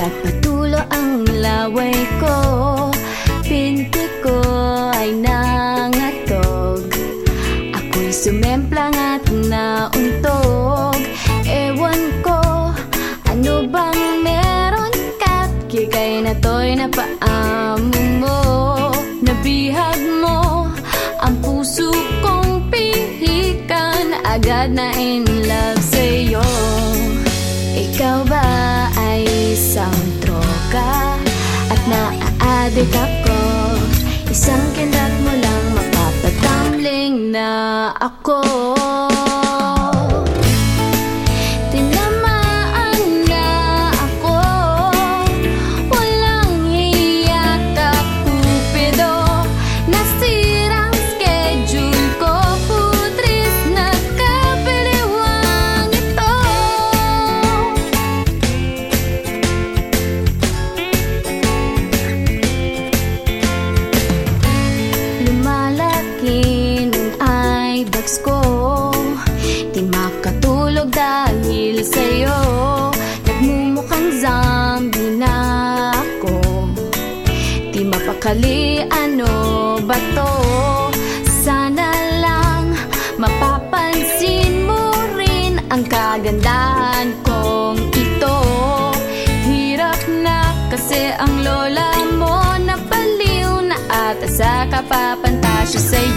Nagpatulo ang laway ko. Pinti ko ay nangatog. Ako'y sumemplang at nauntog. Ewan ko ano bang meron? Kat Kikay na to'y napaamo mo? Nabihag mo ang puso kong pihikan. Agad na in troka At naaadik ako. Isang kindat mo lang Mapapatamling na ako makatulog dahil sa'yo. Nagmumukhang zombie na ako. Di mapakali ano ba to? Sana lang mapapansin mo rin Ang kagandahan kong ito. Hirap na kasi ang lola mo Napaliw na ata sa kapapantasya sa'yo